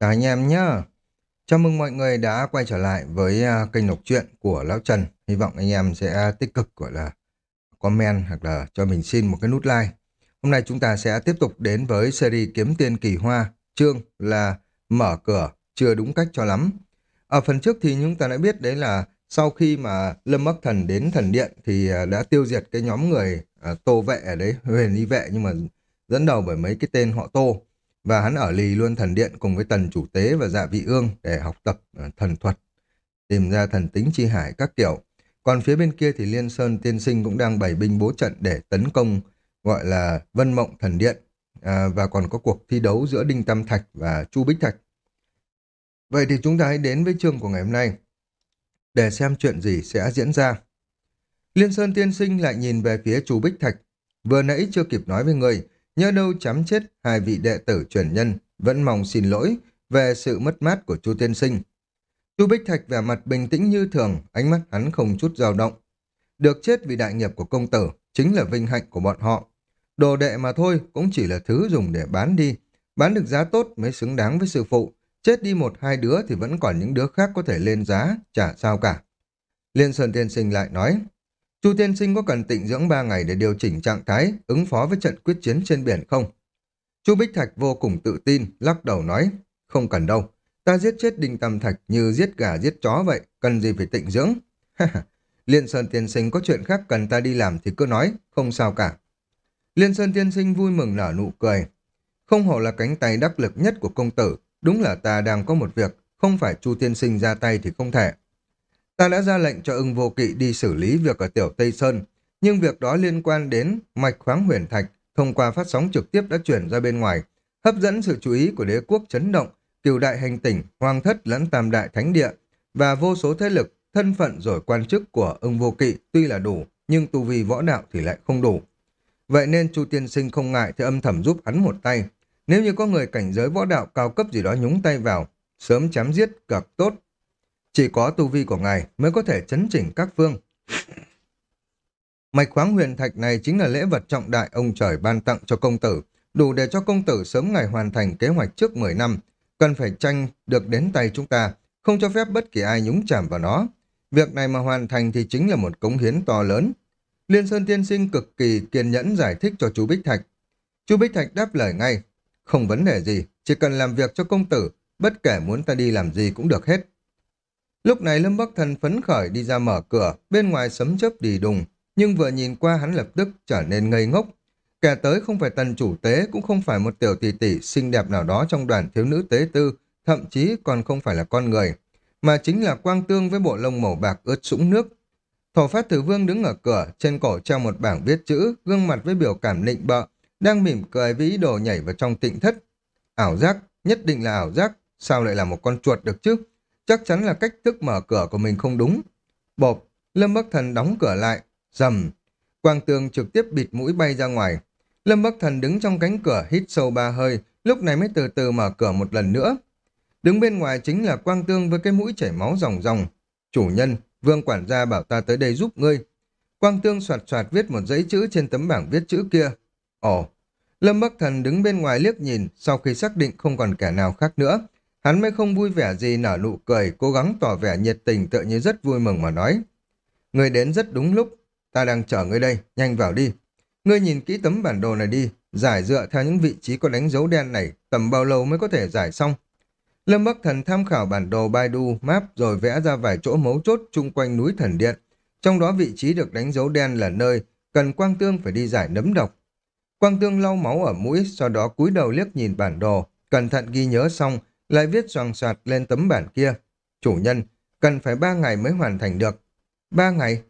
Chào anh em nhá. Chào mừng mọi người đã quay trở lại với à, kênh đọc truyện của Lão Trần. Hy vọng anh em sẽ tích cực gọi là comment hoặc là cho mình xin một cái nút like. Hôm nay chúng ta sẽ tiếp tục đến với series Kiếm Tiền Kỳ Hoa, chương là Mở Cửa, chưa đúng cách cho lắm. Ở phần trước thì chúng ta đã biết đấy là sau khi mà Lâm Bắc Thần đến thần điện thì à, đã tiêu diệt cái nhóm người à, Tô Vệ ở đấy, huyền y vệ nhưng mà dẫn đầu bởi mấy cái tên họ Tô và hắn ở lì luôn thần điện cùng với tần chủ tế và dạ vị ương để học tập ờ, thần thuật, tìm ra thần tính chi hải các kiểu. Còn phía bên kia thì Liên Sơn tiên sinh cũng đang bày binh bố trận để tấn công gọi là Vân Mộng Thần Điện à, và còn có cuộc thi đấu giữa Đinh Tam Thạch và Chu Bích Thạch. Vậy thì chúng ta hãy đến với chương của ngày hôm nay để xem chuyện gì sẽ diễn ra. Liên Sơn tiên sinh lại nhìn về phía Chu Bích Thạch. Vừa nãy chưa kịp nói với người, Nhớ đâu chấm chết hai vị đệ tử truyền nhân, vẫn mong xin lỗi về sự mất mát của chu tiên sinh. Chu Bích Thạch vẻ mặt bình tĩnh như thường, ánh mắt hắn không chút dao động. Được chết vì đại nghiệp của công tử chính là vinh hạnh của bọn họ. Đồ đệ mà thôi cũng chỉ là thứ dùng để bán đi. Bán được giá tốt mới xứng đáng với sư phụ. Chết đi một hai đứa thì vẫn còn những đứa khác có thể lên giá, chả sao cả. Liên Sơn Tiên Sinh lại nói, Chu tiên sinh có cần tịnh dưỡng 3 ngày để điều chỉnh trạng thái, ứng phó với trận quyết chiến trên biển không? Chu Bích Thạch vô cùng tự tin, lắc đầu nói, không cần đâu, ta giết chết Đinh Tam Thạch như giết gà giết chó vậy, cần gì phải tịnh dưỡng? Liên Sơn tiên sinh có chuyện khác cần ta đi làm thì cứ nói, không sao cả. Liên Sơn tiên sinh vui mừng nở nụ cười. Không hổ là cánh tay đắc lực nhất của công tử, đúng là ta đang có một việc, không phải Chu tiên sinh ra tay thì không thể. Ta đã ra lệnh cho ưng vô kỵ đi xử lý việc ở Tiểu Tây Sơn, nhưng việc đó liên quan đến mạch khoáng huyền thạch, thông qua phát sóng trực tiếp đã chuyển ra bên ngoài, hấp dẫn sự chú ý của đế quốc chấn động, cửu đại hành tỉnh, hoàng thất lẫn tam đại thánh địa, và vô số thế lực, thân phận rồi quan chức của ưng vô kỵ tuy là đủ, nhưng tu vi võ đạo thì lại không đủ. Vậy nên Chu Tiên Sinh không ngại thì âm thầm giúp hắn một tay. Nếu như có người cảnh giới võ đạo cao cấp gì đó nhúng tay vào, sớm chém giết cực tốt, chỉ có tu vi của ngài mới có thể chấn chỉnh các phương. Mạch khoáng huyền thạch này chính là lễ vật trọng đại ông trời ban tặng cho công tử, đủ để cho công tử sớm ngày hoàn thành kế hoạch trước 10 năm. Cần phải tranh được đến tay chúng ta, không cho phép bất kỳ ai nhúng chạm vào nó. Việc này mà hoàn thành thì chính là một cống hiến to lớn. Liên Sơn Tiên Sinh cực kỳ kiên nhẫn giải thích cho chú Bích Thạch. Chú Bích Thạch đáp lời ngay, không vấn đề gì, chỉ cần làm việc cho công tử, bất kể muốn ta đi làm gì cũng được hết. Lúc này Lâm Bắc Thần phấn khởi đi ra mở cửa, bên ngoài sấm chớp đi đùng, nhưng vừa nhìn qua hắn lập tức trở nên ngây ngốc. Kẻ tới không phải tần chủ tế, cũng không phải một tiểu tỷ tỷ xinh đẹp nào đó trong đoàn thiếu nữ tế tư, thậm chí còn không phải là con người, mà chính là quang tương với bộ lông màu bạc ướt sũng nước. Thổ phát tử vương đứng ở cửa, trên cổ treo một bảng viết chữ, gương mặt với biểu cảm nịnh bợ, đang mỉm cười với ý đồ nhảy vào trong tịnh thất. Ảo giác, nhất định là ảo giác, sao lại là một con chuột được chứ? Chắc chắn là cách thức mở cửa của mình không đúng. Bộp, Lâm Bắc Thần đóng cửa lại. Dầm, quang tường trực tiếp bịt mũi bay ra ngoài. Lâm Bắc Thần đứng trong cánh cửa hít sâu ba hơi, lúc này mới từ từ mở cửa một lần nữa. Đứng bên ngoài chính là quang tương với cái mũi chảy máu ròng ròng. Chủ nhân, vương quản gia bảo ta tới đây giúp ngươi. Quang tương soạt soạt viết một giấy chữ trên tấm bảng viết chữ kia. Ồ, Lâm Bắc Thần đứng bên ngoài liếc nhìn, sau khi xác định không còn kẻ nào khác nữa, Hắn mới không vui vẻ gì nở nụ cười, cố gắng tỏ vẻ nhiệt tình tựa như rất vui mừng mà nói. Người đến rất đúng lúc, ta đang chờ ngươi đây, nhanh vào đi. Ngươi nhìn kỹ tấm bản đồ này đi, giải dựa theo những vị trí có đánh dấu đen này, tầm bao lâu mới có thể giải xong. Lâm Bắc Thần tham khảo bản đồ Baidu Map rồi vẽ ra vài chỗ mấu chốt chung quanh núi Thần Điện. Trong đó vị trí được đánh dấu đen là nơi cần Quang Tương phải đi giải nấm độc. Quang Tương lau máu ở mũi, sau đó cúi đầu liếc nhìn bản đồ, cẩn thận ghi nhớ xong, lại viết soàng soạt lên tấm bản kia. Chủ nhân, cần phải ba ngày mới hoàn thành được. Ba ngày?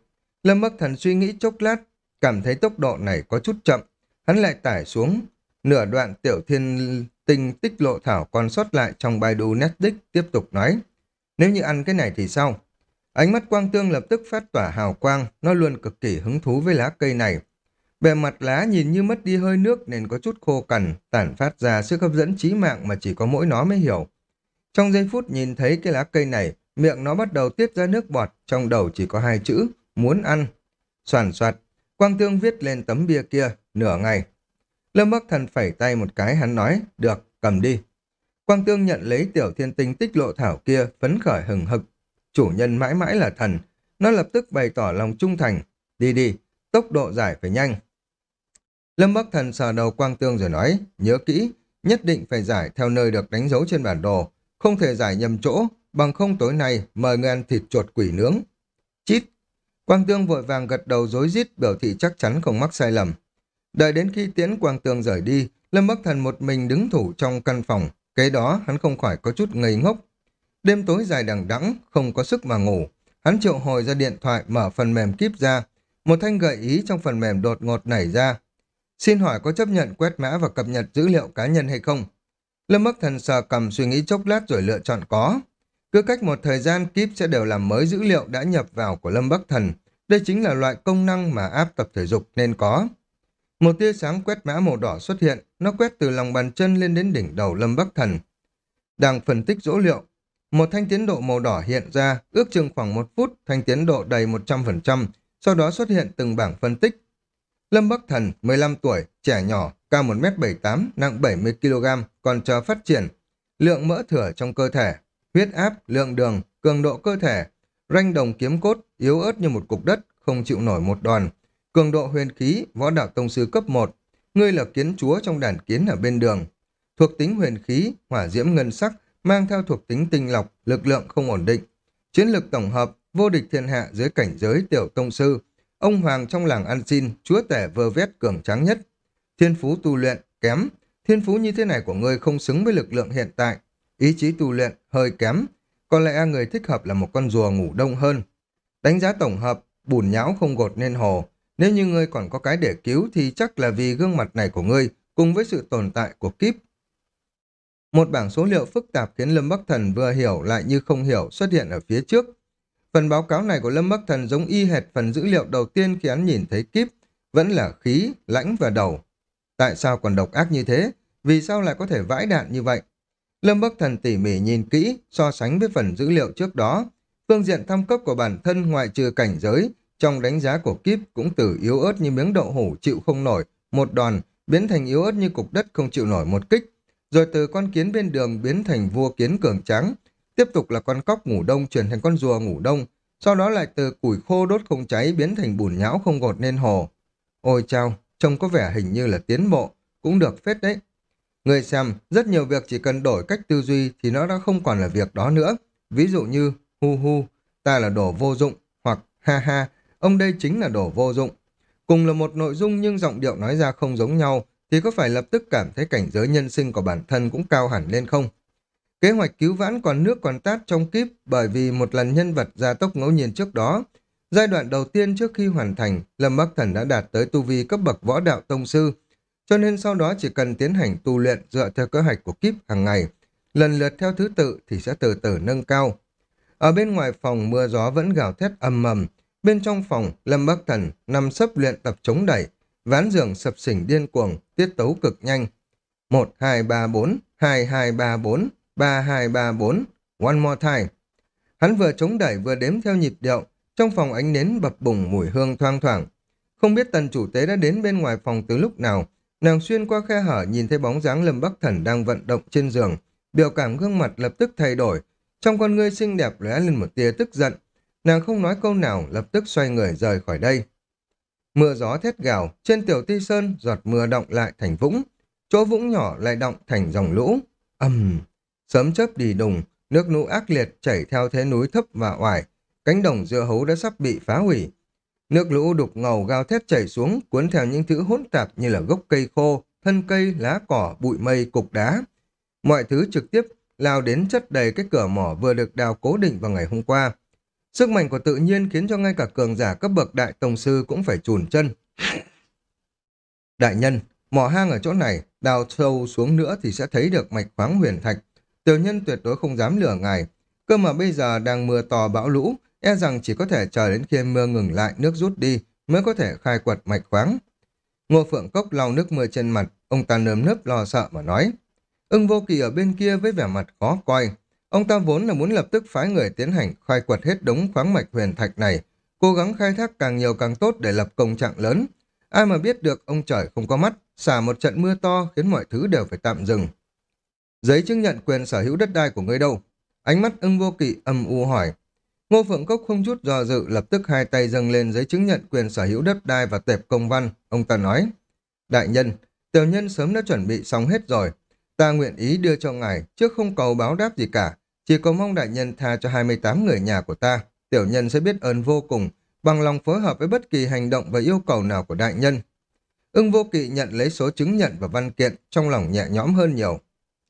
Lâm Bắc Thần suy nghĩ chốc lát, cảm thấy tốc độ này có chút chậm. Hắn lại tải xuống nửa đoạn tiểu thiên tinh tích lộ thảo còn sót lại trong Baidu Netflix tiếp tục nói. Nếu như ăn cái này thì sao? Ánh mắt quang tương lập tức phát tỏa hào quang, nó luôn cực kỳ hứng thú với lá cây này. Bề mặt lá nhìn như mất đi hơi nước nên có chút khô cằn, tản phát ra sức hấp dẫn trí mạng mà chỉ có mỗi nó mới hiểu. Trong giây phút nhìn thấy cái lá cây này, miệng nó bắt đầu tiết ra nước bọt, trong đầu chỉ có hai chữ, muốn ăn. Soàn soạt, Quang Tương viết lên tấm bia kia, nửa ngày. Lâm Bắc Thần phẩy tay một cái, hắn nói, được, cầm đi. Quang Tương nhận lấy tiểu thiên tinh tích lộ thảo kia, phấn khởi hừng hực. Chủ nhân mãi mãi là thần. Nó lập tức bày tỏ lòng trung thành. Đi đi, tốc độ giải phải nhanh. Lâm Bắc Thần sờ đầu Quang Tương rồi nói, nhớ kỹ, nhất định phải giải theo nơi được đánh dấu trên bản đồ, không thể giải nhầm chỗ, bằng không tối nay mời người ăn thịt chuột quỷ nướng. Chít! Quang Tương vội vàng gật đầu dối rít biểu thị chắc chắn không mắc sai lầm. Đợi đến khi tiễn Quang Tương rời đi, Lâm Bắc Thần một mình đứng thủ trong căn phòng, kế đó hắn không khỏi có chút ngây ngốc. Đêm tối dài đằng đẵng, không có sức mà ngủ. Hắn triệu hồi ra điện thoại mở phần mềm kíp ra. Một thanh gợi ý trong phần mềm đột ngột nảy ra. Xin hỏi có chấp nhận quét mã và cập nhật dữ liệu cá nhân hay không? Lâm Bắc Thần sờ cầm suy nghĩ chốc lát rồi lựa chọn có. Cứ cách một thời gian kíp sẽ đều làm mới dữ liệu đã nhập vào của Lâm Bắc Thần. Đây chính là loại công năng mà áp tập thể dục nên có. Một tia sáng quét mã màu đỏ xuất hiện, nó quét từ lòng bàn chân lên đến đỉnh đầu Lâm Bắc Thần. Đang phân tích dữ liệu, một thanh tiến độ màu đỏ hiện ra, ước chừng khoảng một phút, thanh tiến độ đầy 100%, sau đó xuất hiện từng bảng phân tích. Lâm Bắc Thần, 15 tuổi, trẻ nhỏ, cao 1m78, nặng 70kg, còn chờ phát triển. Lượng mỡ thừa trong cơ thể, huyết áp, lượng đường, cường độ cơ thể, ranh đồng kiếm cốt, yếu ớt như một cục đất, không chịu nổi một đòn. Cường độ huyền khí, võ đạo tông sư cấp 1, ngươi là kiến chúa trong đàn kiến ở bên đường. Thuộc tính huyền khí, hỏa diễm ngân sắc, mang theo thuộc tính tinh lọc, lực lượng không ổn định. Chiến lược tổng hợp, vô địch thiên hạ dưới cảnh giới tiểu tông sư. Ông hoàng trong làng ăn xin, chúa tể vơ vét cường tráng nhất. Thiên phú tu luyện, kém. Thiên phú như thế này của ngươi không xứng với lực lượng hiện tại. Ý chí tu luyện, hơi kém. Có lẽ người thích hợp là một con rùa ngủ đông hơn. Đánh giá tổng hợp, bùn nhão không gột nên hồ. Nếu như ngươi còn có cái để cứu thì chắc là vì gương mặt này của ngươi cùng với sự tồn tại của kíp. Một bảng số liệu phức tạp khiến Lâm Bắc Thần vừa hiểu lại như không hiểu xuất hiện ở phía trước. Phần báo cáo này của Lâm Bắc Thần giống y hệt phần dữ liệu đầu tiên khi hắn nhìn thấy kíp, vẫn là khí, lãnh và đầu. Tại sao còn độc ác như thế? Vì sao lại có thể vãi đạn như vậy? Lâm Bắc Thần tỉ mỉ nhìn kỹ, so sánh với phần dữ liệu trước đó. Phương diện thăm cấp của bản thân ngoại trừ cảnh giới, trong đánh giá của Kíp cũng từ yếu ớt như miếng đậu hủ chịu không nổi, một đòn, biến thành yếu ớt như cục đất không chịu nổi một kích. Rồi từ con kiến bên đường biến thành vua kiến cường trắng. Tiếp tục là con cóc ngủ đông chuyển thành con rùa ngủ đông. Sau đó lại từ củi khô đốt không cháy biến thành bùn nhão không gột nên hồ. Ôi chao, trông có vẻ hình như là tiến bộ, cũng được phết đấy. Người xem, rất nhiều việc chỉ cần đổi cách tư duy thì nó đã không còn là việc đó nữa. Ví dụ như, hu hu, ta là đồ vô dụng, hoặc ha ha, ông đây chính là đồ vô dụng. Cùng là một nội dung nhưng giọng điệu nói ra không giống nhau, thì có phải lập tức cảm thấy cảnh giới nhân sinh của bản thân cũng cao hẳn lên không? Kế hoạch cứu vãn còn nước còn tát trong kíp bởi vì một lần nhân vật gia tốc ngẫu nhiên trước đó. Giai đoạn đầu tiên trước khi hoàn thành, Lâm Bắc Thần đã đạt tới tu vi cấp bậc võ đạo tông sư, cho nên sau đó chỉ cần tiến hành tu luyện dựa theo kế hoạch của kíp hàng ngày, lần lượt theo thứ tự thì sẽ từ từ nâng cao. Ở bên ngoài phòng mưa gió vẫn gào thét âm mầm, bên trong phòng Lâm Bắc Thần nằm sấp luyện tập chống đẩy, ván giường sập sỉnh điên cuồng, tiết tấu cực nhanh. 1, 2, 3, 4, 2, 2, 3, 4, 3, 2, 3, 4, one more time. Hắn vừa chống đẩy vừa đếm theo nhịp điệu, trong phòng ánh nến bập bùng mùi hương thoang thoảng. Không biết tần chủ tế đã đến bên ngoài phòng từ lúc nào, nàng xuyên qua khe hở nhìn thấy bóng dáng Lâm Bắc Thần đang vận động trên giường, biểu cảm gương mặt lập tức thay đổi, trong con ngươi xinh đẹp lóe lên một tia tức giận. Nàng không nói câu nào, lập tức xoay người rời khỏi đây. Mưa gió thét gào, trên tiểu ti sơn giọt mưa động lại thành vũng, chỗ vũng nhỏ lại động thành dòng lũ. ầm, sớm chớp đi đùng, nước lũ ác liệt chảy theo thế núi thấp và oải, cánh đồng dưa hấu đã sắp bị phá hủy. Nước lũ đục ngầu gào thét chảy xuống, cuốn theo những thứ hỗn tạp như là gốc cây khô, thân cây, lá cỏ, bụi mây, cục đá. Mọi thứ trực tiếp lao đến chất đầy cái cửa mỏ vừa được đào cố định vào ngày hôm qua. Sức mạnh của tự nhiên khiến cho ngay cả cường giả cấp bậc đại tông sư cũng phải chùn chân. Đại nhân, mỏ hang ở chỗ này, đào sâu xuống nữa thì sẽ thấy được mạch khoáng huyền thạch. Tiểu nhân tuyệt đối không dám lừa ngài. Cơ mà bây giờ đang mưa to bão lũ, e rằng chỉ có thể chờ đến khi mưa ngừng lại nước rút đi mới có thể khai quật mạch khoáng. Ngô Phượng Cốc lau nước mưa trên mặt, ông ta nơm nớp lo sợ mà nói. Ưng vô kỳ ở bên kia với vẻ mặt khó coi, Ông ta vốn là muốn lập tức phái người tiến hành khai quật hết đống khoáng mạch huyền thạch này, cố gắng khai thác càng nhiều càng tốt để lập công trạng lớn. Ai mà biết được ông trời không có mắt, xả một trận mưa to khiến mọi thứ đều phải tạm dừng. Giấy chứng nhận quyền sở hữu đất đai của ngươi đâu? Ánh mắt ưng vô kỵ âm u hỏi. Ngô Phượng Cốc không chút do dự lập tức hai tay dâng lên giấy chứng nhận quyền sở hữu đất đai và tệp công văn. Ông ta nói, Đại nhân, tiểu nhân sớm đã chuẩn bị xong hết rồi. Ta nguyện ý đưa cho ngài, trước không cầu báo đáp gì cả. Chỉ cầu mong đại nhân tha cho 28 người nhà của ta. Tiểu nhân sẽ biết ơn vô cùng, bằng lòng phối hợp với bất kỳ hành động và yêu cầu nào của đại nhân. Ưng vô kỵ nhận lấy số chứng nhận và văn kiện, trong lòng nhẹ nhõm hơn nhiều.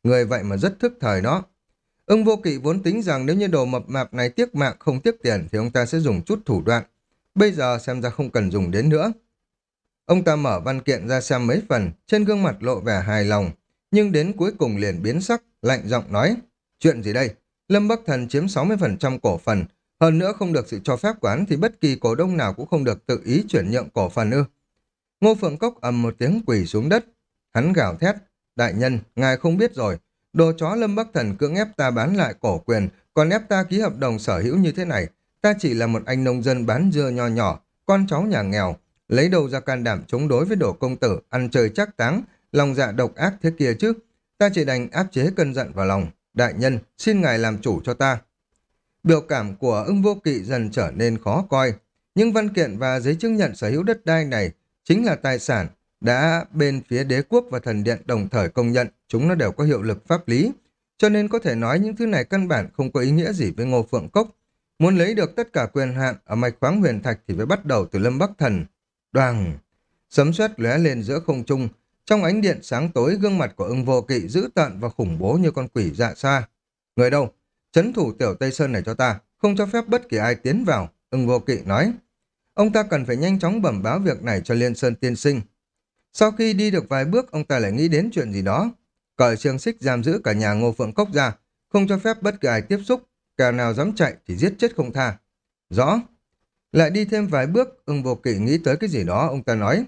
Người vậy mà rất thức thời đó. Ưng vô kỵ vốn tính rằng nếu như đồ mập mạp này tiếc mạng không tiếc tiền thì ông ta sẽ dùng chút thủ đoạn. Bây giờ xem ra không cần dùng đến nữa. Ông ta mở văn kiện ra xem mấy phần, trên gương mặt lộ vẻ hài lòng, nhưng đến cuối cùng liền biến sắc, lạnh giọng nói. Chuyện gì đây? Lâm Bắc Thần chiếm 60% cổ phần, hơn nữa không được sự cho phép quán thì bất kỳ cổ đông nào cũng không được tự ý chuyển nhượng cổ phần ư. Ngô Phượng Cốc ầm một tiếng quỳ xuống đất. Hắn gào thét, đại nhân, ngài không biết rồi, đồ chó Lâm Bắc Thần cưỡng ép ta bán lại cổ quyền, còn ép ta ký hợp đồng sở hữu như thế này. Ta chỉ là một anh nông dân bán dưa nho nhỏ, con cháu nhà nghèo, lấy đầu ra can đảm chống đối với đồ công tử, ăn chơi chắc táng, lòng dạ độc ác thế kia chứ. Ta chỉ đành áp chế cơn giận vào lòng. Đại nhân, xin ngài làm chủ cho ta. Biểu cảm của ưng vô kỵ dần trở nên khó coi. Nhưng văn kiện và giấy chứng nhận sở hữu đất đai này chính là tài sản đã bên phía đế quốc và thần điện đồng thời công nhận chúng nó đều có hiệu lực pháp lý. Cho nên có thể nói những thứ này căn bản không có ý nghĩa gì với Ngô Phượng Cốc. Muốn lấy được tất cả quyền hạn ở mạch khoáng huyền thạch thì phải bắt đầu từ Lâm Bắc Thần. Đoàn! Sấm sét lóe lên giữa không trung. Trong ánh điện sáng tối, gương mặt của ưng vô kỵ dữ tợn và khủng bố như con quỷ dạ xa. Người đâu? Chấn thủ tiểu Tây Sơn này cho ta, không cho phép bất kỳ ai tiến vào. Ưng vô kỵ nói. Ông ta cần phải nhanh chóng bẩm báo việc này cho Liên Sơn tiên sinh. Sau khi đi được vài bước, ông ta lại nghĩ đến chuyện gì đó. Cởi xương xích giam giữ cả nhà ngô phượng cốc ra, không cho phép bất kỳ ai tiếp xúc, kẻ nào dám chạy thì giết chết không tha. Rõ. Lại đi thêm vài bước, ưng vô kỵ nghĩ tới cái gì đó, ông ta nói.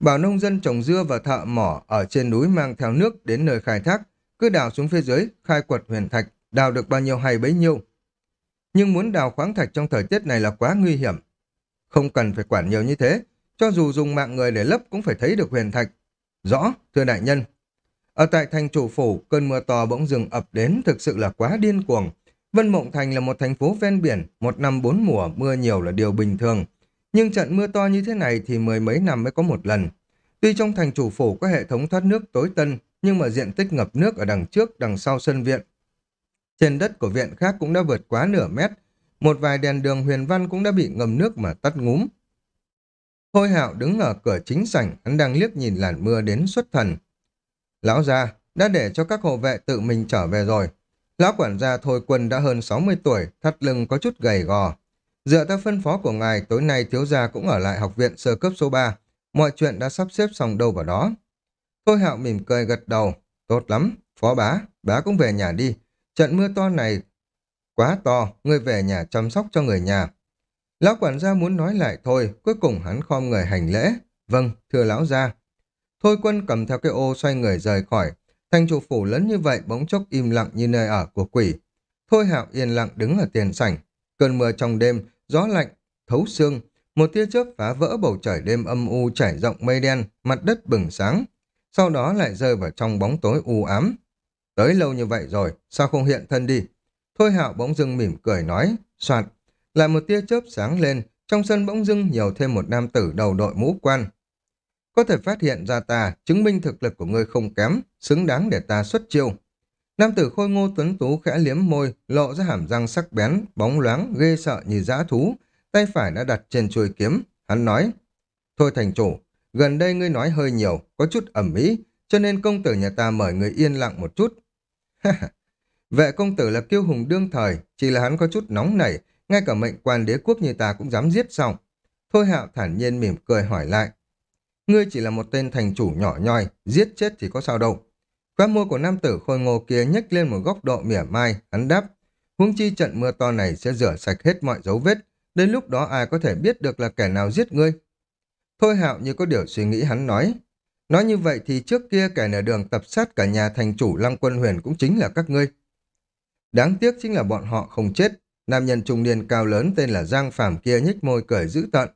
Bảo nông dân trồng dưa và thợ mỏ ở trên núi mang theo nước đến nơi khai thác, cứ đào xuống phía dưới, khai quật huyền thạch, đào được bao nhiêu hay bấy nhiêu. Nhưng muốn đào khoáng thạch trong thời tiết này là quá nguy hiểm. Không cần phải quản nhiều như thế, cho dù dùng mạng người để lấp cũng phải thấy được huyền thạch. Rõ, thưa đại nhân. Ở tại thành chủ phủ, cơn mưa to bỗng dừng ập đến thực sự là quá điên cuồng. Vân Mộng Thành là một thành phố ven biển, một năm bốn mùa, mưa nhiều là điều bình thường. Nhưng trận mưa to như thế này thì mười mấy năm mới có một lần. Tuy trong thành chủ phủ có hệ thống thoát nước tối tân, nhưng mà diện tích ngập nước ở đằng trước, đằng sau sân viện. Trên đất của viện khác cũng đã vượt quá nửa mét, một vài đèn đường huyền văn cũng đã bị ngầm nước mà tắt ngúm. Hôi hạo đứng ở cửa chính sảnh, hắn đang liếc nhìn làn mưa đến xuất thần. Lão gia đã để cho các hộ vệ tự mình trở về rồi. Lão quản gia Thôi Quân đã hơn 60 tuổi, thắt lưng có chút gầy gò. Dựa theo phân phó của ngài, tối nay thiếu gia cũng ở lại học viện sơ cấp số 3. Mọi chuyện đã sắp xếp xong đâu vào đó. Thôi hạo mỉm cười gật đầu. Tốt lắm, phó bá, bá cũng về nhà đi. Trận mưa to này quá to, ngươi về nhà chăm sóc cho người nhà. Lão quản gia muốn nói lại thôi, cuối cùng hắn khom người hành lễ. Vâng, thưa lão gia. Thôi quân cầm theo cái ô xoay người rời khỏi. Thành chủ phủ lớn như vậy bỗng chốc im lặng như nơi ở của quỷ. Thôi hạo yên lặng đứng ở tiền sảnh. Cơn mưa trong đêm, gió lạnh, thấu xương. Một tia chớp phá vỡ bầu trời đêm âm u trải rộng mây đen, mặt đất bừng sáng. Sau đó lại rơi vào trong bóng tối u ám. Tới lâu như vậy rồi, sao không hiện thân đi? Thôi hạo bỗng dưng mỉm cười nói, soạt, lại một tia chớp sáng lên, trong sân bỗng dưng nhiều thêm một nam tử đầu đội mũ quan. Có thể phát hiện ra ta, chứng minh thực lực của ngươi không kém, xứng đáng để ta xuất chiêu. Nam tử khôi ngô tuấn tú khẽ liếm môi, lộ ra hàm răng sắc bén, bóng loáng, ghê sợ như dã thú, tay phải đã đặt trên chuôi kiếm. Hắn nói, Thôi thành chủ, gần đây ngươi nói hơi nhiều, có chút ẩm ý, cho nên công tử nhà ta mời người yên lặng một chút. Vệ công tử là kiêu hùng đương thời, chỉ là hắn có chút nóng nảy, ngay cả mệnh quan đế quốc như ta cũng dám giết xong. Thôi hạo thản nhiên mỉm cười hỏi lại. Ngươi chỉ là một tên thành chủ nhỏ nhoi, giết chết thì có sao đâu. Khóa môi của nam tử khôi ngô kia nhếch lên một góc độ mỉa mai, hắn đáp. Huống chi trận mưa to này sẽ rửa sạch hết mọi dấu vết, đến lúc đó ai có thể biết được là kẻ nào giết ngươi. Thôi hạo như có điều suy nghĩ hắn nói. Nói như vậy thì trước kia kẻ nở đường tập sát cả nhà thành chủ Lăng Quân Huyền cũng chính là các ngươi. Đáng tiếc chính là bọn họ không chết. Nam nhân trung niên cao lớn tên là Giang Phàm kia nhếch môi cười dữ tợn.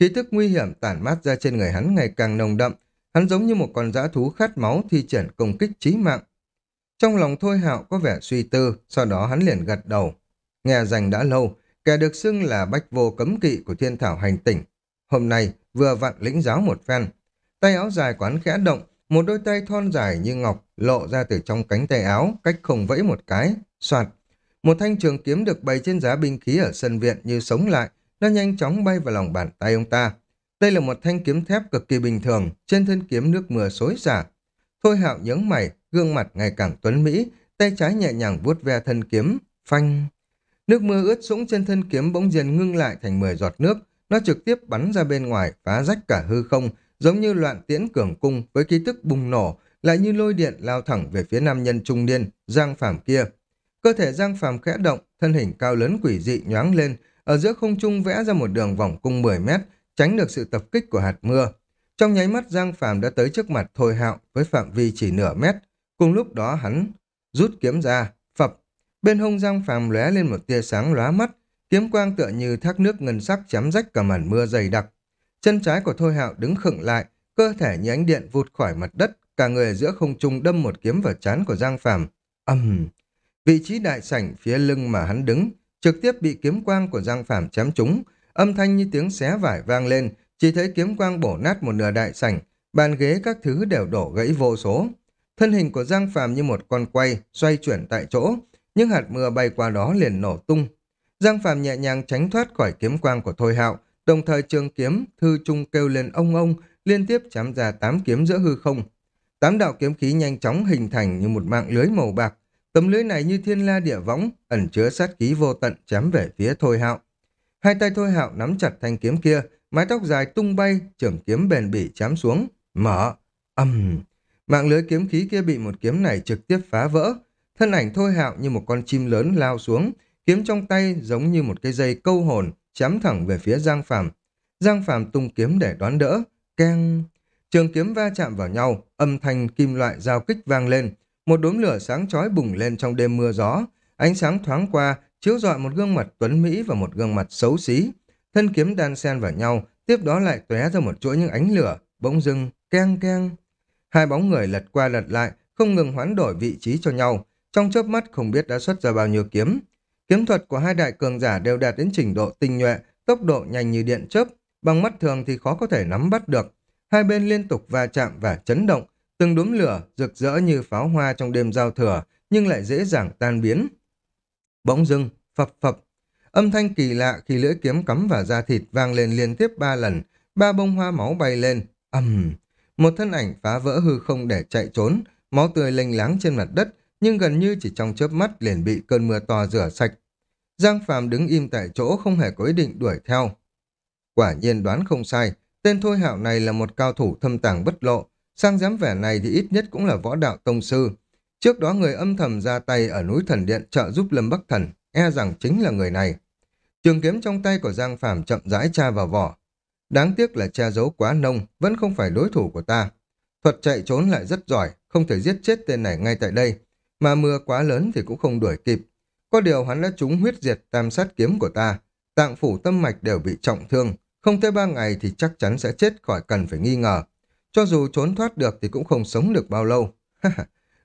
Khí tức nguy hiểm tản mát ra trên người hắn ngày càng nồng đậm. Hắn giống như một con dã thú khát máu thi triển công kích chí mạng. Trong lòng Thôi Hạo có vẻ suy tư, sau đó hắn liền gật đầu. Nghe dành đã lâu, kẻ được xưng là bách vô cấm kỵ của thiên thảo hành tỉnh. Hôm nay vừa vặn lĩnh giáo một phen. Tay áo dài quán khẽ động, một đôi tay thon dài như ngọc lộ ra từ trong cánh tay áo, cách không vẫy một cái, soạt. Một thanh trường kiếm được bày trên giá binh khí ở sân viện như sống lại, nó nhanh chóng bay vào lòng bàn tay ông ta. Đây là một thanh kiếm thép cực kỳ bình thường, trên thân kiếm nước mưa xối xả. Thôi hạo nhướng mày, gương mặt ngày càng tuấn mỹ, tay trái nhẹ nhàng vuốt ve thân kiếm, phanh. Nước mưa ướt sũng trên thân kiếm bỗng dần ngưng lại thành 10 giọt nước, nó trực tiếp bắn ra bên ngoài, phá rách cả hư không, giống như loạn tiễn cường cung với ký tức bùng nổ, lại như lôi điện lao thẳng về phía nam nhân trung niên, Giang Phàm kia. Cơ thể Giang Phàm khẽ động, thân hình cao lớn quỷ dị nhoáng lên, ở giữa không trung vẽ ra một đường vòng cung 10 mét, tránh được sự tập kích của hạt mưa. Trong nháy mắt Giang Phàm đã tới trước mặt Thôi Hạo với phạm vi chỉ nửa mét. Cùng lúc đó hắn rút kiếm ra, phập. Bên hông Giang Phàm lóe lên một tia sáng lóa mắt, kiếm quang tựa như thác nước ngân sắc chém rách cả màn mưa dày đặc. Chân trái của Thôi Hạo đứng khựng lại, cơ thể như ánh điện vụt khỏi mặt đất, cả người ở giữa không trung đâm một kiếm vào trán của Giang Phàm. Ầm. Vị trí đại sảnh phía lưng mà hắn đứng, trực tiếp bị kiếm quang của Giang Phàm chém trúng, âm thanh như tiếng xé vải vang lên, chỉ thấy kiếm quang bổ nát một nửa đại sảnh, bàn ghế các thứ đều đổ gãy vô số. Thân hình của Giang Phàm như một con quay, xoay chuyển tại chỗ, nhưng hạt mưa bay qua đó liền nổ tung. Giang Phàm nhẹ nhàng tránh thoát khỏi kiếm quang của Thôi Hạo, đồng thời trường kiếm, thư trung kêu lên ông ông, liên tiếp chém ra tám kiếm giữa hư không. Tám đạo kiếm khí nhanh chóng hình thành như một mạng lưới màu bạc, tấm lưới này như thiên la địa võng, ẩn chứa sát khí vô tận chém về phía Thôi Hạo. Hai tay Thôi Hạo nắm chặt thanh kiếm kia, mái tóc dài tung bay, trường kiếm bền bỉ chém xuống, mở, âm. Mạng lưới kiếm khí kia bị một kiếm này trực tiếp phá vỡ, thân ảnh Thôi Hạo như một con chim lớn lao xuống, kiếm trong tay giống như một cây dây câu hồn, chém thẳng về phía Giang Phàm. Giang Phàm tung kiếm để đón đỡ, keng. Trường kiếm va chạm vào nhau, âm thanh kim loại giao kích vang lên, một đốm lửa sáng chói bùng lên trong đêm mưa gió, ánh sáng thoáng qua, chiếu rọi một gương mặt tuấn mỹ và một gương mặt xấu xí. Thân kiếm đan xen vào nhau, tiếp đó lại tóe ra một chuỗi những ánh lửa, bỗng dưng, keng keng. Hai bóng người lật qua lật lại, không ngừng hoán đổi vị trí cho nhau, trong chớp mắt không biết đã xuất ra bao nhiêu kiếm. Kiếm thuật của hai đại cường giả đều đạt đến trình độ tinh nhuệ, tốc độ nhanh như điện chớp, bằng mắt thường thì khó có thể nắm bắt được. Hai bên liên tục va chạm và chấn động, từng đốm lửa rực rỡ như pháo hoa trong đêm giao thừa, nhưng lại dễ dàng tan biến. Bỗng dưng, phập phập, âm thanh kỳ lạ khi lưỡi kiếm cắm vào da thịt vang lên liên tiếp ba lần, ba bông hoa máu bay lên, ầm. Một thân ảnh phá vỡ hư không để chạy trốn, máu tươi lênh láng trên mặt đất, nhưng gần như chỉ trong chớp mắt liền bị cơn mưa to rửa sạch. Giang Phàm đứng im tại chỗ không hề có ý định đuổi theo. Quả nhiên đoán không sai, tên Thôi Hạo này là một cao thủ thâm tàng bất lộ, sang dám vẻ này thì ít nhất cũng là võ đạo tông sư. Trước đó người âm thầm ra tay ở núi thần điện trợ giúp Lâm Bắc Thần, e rằng chính là người này. Trường kiếm trong tay của Giang Phàm chậm rãi tra vào vỏ. Đáng tiếc là che giấu quá nông, vẫn không phải đối thủ của ta. Thuật chạy trốn lại rất giỏi, không thể giết chết tên này ngay tại đây. Mà mưa quá lớn thì cũng không đuổi kịp. Có điều hắn đã trúng huyết diệt tam sát kiếm của ta. Tạng phủ tâm mạch đều bị trọng thương. Không tới ba ngày thì chắc chắn sẽ chết khỏi cần phải nghi ngờ. Cho dù trốn thoát được thì cũng không sống được bao lâu.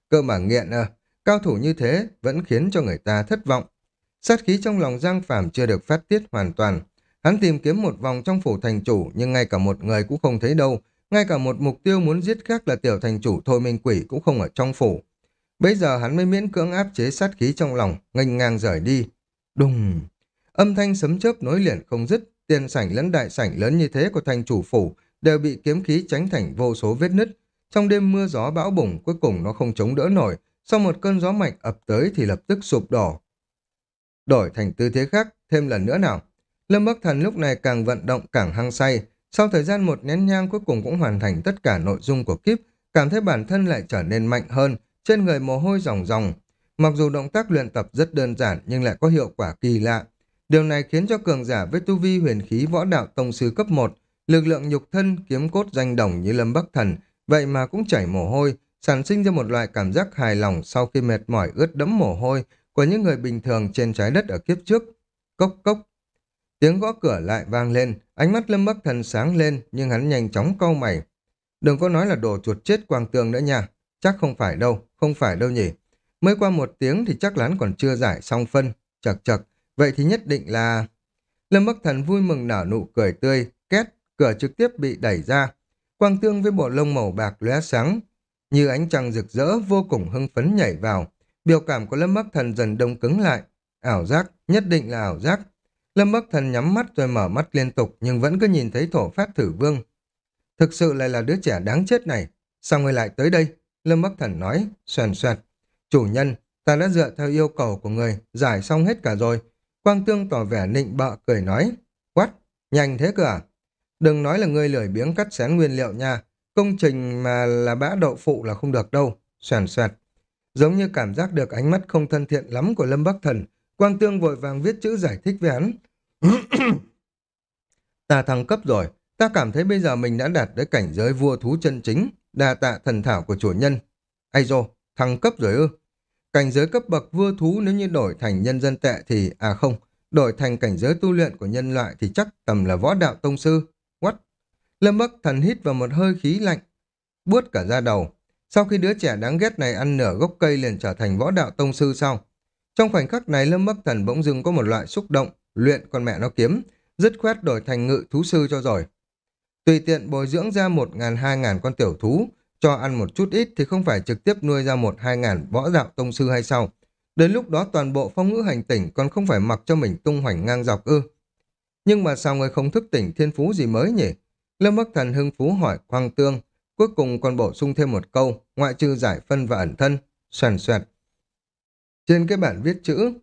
Cơ mà nghiện à, cao thủ như thế vẫn khiến cho người ta thất vọng. Sát khí trong lòng Giang Phàm chưa được phát tiết hoàn toàn. Hắn tìm kiếm một vòng trong phủ thành chủ nhưng ngay cả một người cũng không thấy đâu. Ngay cả một mục tiêu muốn giết khác là tiểu thành chủ Thôi Minh Quỷ cũng không ở trong phủ. Bây giờ hắn mới miễn cưỡng áp chế sát khí trong lòng, nghênh ngang rời đi. Đùng! Âm thanh sấm chớp nối liền không dứt, tiền sảnh lẫn đại sảnh lớn như thế của thành chủ phủ đều bị kiếm khí tránh thành vô số vết nứt. Trong đêm mưa gió bão bùng, cuối cùng nó không chống đỡ nổi, sau một cơn gió mạnh ập tới thì lập tức sụp đổ. Đổi thành tư thế khác, thêm lần nữa nào. Lâm Bắc Thần lúc này càng vận động càng hăng say, sau thời gian một nén nhang cuối cùng cũng hoàn thành tất cả nội dung của kiếp, cảm thấy bản thân lại trở nên mạnh hơn, trên người mồ hôi ròng ròng. Mặc dù động tác luyện tập rất đơn giản nhưng lại có hiệu quả kỳ lạ. Điều này khiến cho cường giả với tu vi huyền khí võ đạo tông sư cấp 1, lực lượng nhục thân kiếm cốt danh đồng như Lâm Bắc Thần, vậy mà cũng chảy mồ hôi, sản sinh ra một loại cảm giác hài lòng sau khi mệt mỏi ướt đẫm mồ hôi của những người bình thường trên trái đất ở kiếp trước. Cốc cốc. Tiếng gõ cửa lại vang lên, ánh mắt Lâm Bắc Thần sáng lên nhưng hắn nhanh chóng cau mày. Đừng có nói là đồ chuột chết quang tường nữa nha. Chắc không phải đâu, không phải đâu nhỉ. Mới qua một tiếng thì chắc lán còn chưa giải xong phân. Chật chật, vậy thì nhất định là... Lâm Bắc Thần vui mừng nở nụ cười tươi, két, cửa trực tiếp bị đẩy ra. Quang tương với bộ lông màu bạc lóe sáng, như ánh trăng rực rỡ vô cùng hưng phấn nhảy vào. Biểu cảm của Lâm Bắc Thần dần đông cứng lại. Ảo giác, nhất định là ảo giác. Lâm Bắc Thần nhắm mắt rồi mở mắt liên tục nhưng vẫn cứ nhìn thấy thổ phát thử vương. Thực sự lại là đứa trẻ đáng chết này. Sao người lại tới đây? Lâm Bắc Thần nói, xoèn xoẹt. Chủ nhân, ta đã dựa theo yêu cầu của người, giải xong hết cả rồi. Quang Tương tỏ vẻ nịnh bợ cười nói, quát, nhanh thế cơ à? Đừng nói là ngươi lười biếng cắt xén nguyên liệu nha, công trình mà là bã đậu phụ là không được đâu, xoèn xoẹt. Giống như cảm giác được ánh mắt không thân thiện lắm của Lâm Bắc Thần, Quang Tương vội vàng viết chữ giải thích với hắn. ta thăng cấp rồi, ta cảm thấy bây giờ mình đã đạt tới cảnh giới vua thú chân chính, đa tạ thần thảo của chủ nhân. Ây dô, thăng cấp rồi ư? Cảnh giới cấp bậc vua thú nếu như đổi thành nhân dân tệ thì, à không, đổi thành cảnh giới tu luyện của nhân loại thì chắc tầm là võ đạo tông sư. Lâm Bắc thần hít vào một hơi khí lạnh, buốt cả da đầu. Sau khi đứa trẻ đáng ghét này ăn nửa gốc cây liền trở thành võ đạo tông sư sau. Trong khoảnh khắc này Lâm Bắc thần bỗng dưng có một loại xúc động, luyện con mẹ nó kiếm, dứt khoát đổi thành ngự thú sư cho rồi. Tùy tiện bồi dưỡng ra một ngàn hai ngàn con tiểu thú, cho ăn một chút ít thì không phải trực tiếp nuôi ra một hai ngàn võ đạo tông sư hay sao? Đến lúc đó toàn bộ phong ngữ hành tỉnh còn không phải mặc cho mình tung hoành ngang dọc ư. Nhưng mà sao người không thức tỉnh thiên phú gì mới nhỉ? Lâm Bắc Thần hưng phú hỏi Quang Tương, cuối cùng còn bổ sung thêm một câu, ngoại trừ giải phân và ẩn thân, xoèn xoẹt. Trên cái bản viết chữ,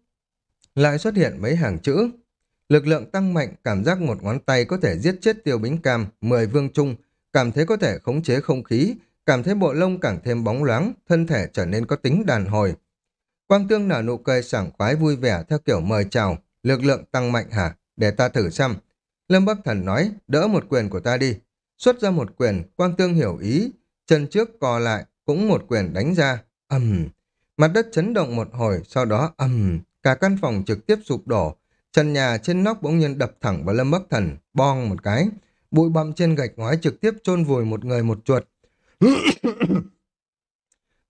lại xuất hiện mấy hàng chữ. Lực lượng tăng mạnh, cảm giác một ngón tay có thể giết chết tiêu bính cam, 10 vương trung, cảm thấy có thể khống chế không khí, cảm thấy bộ lông càng thêm bóng loáng, thân thể trở nên có tính đàn hồi. Quang Tương nở nụ cười sảng khoái vui vẻ theo kiểu mời chào, lực lượng tăng mạnh hả? Để ta thử xem. Lâm Bắc Thần nói, đỡ một quyền của ta đi. Xuất ra một quyền, Quang Tương hiểu ý, chân trước co lại, cũng một quyền đánh ra. ầm, mặt đất chấn động một hồi, sau đó ầm, cả căn phòng trực tiếp sụp đổ. Trần nhà trên nóc bỗng nhiên đập thẳng vào Lâm Bắc Thần, bong một cái. Bụi bặm trên gạch ngói trực tiếp chôn vùi một người một chuột.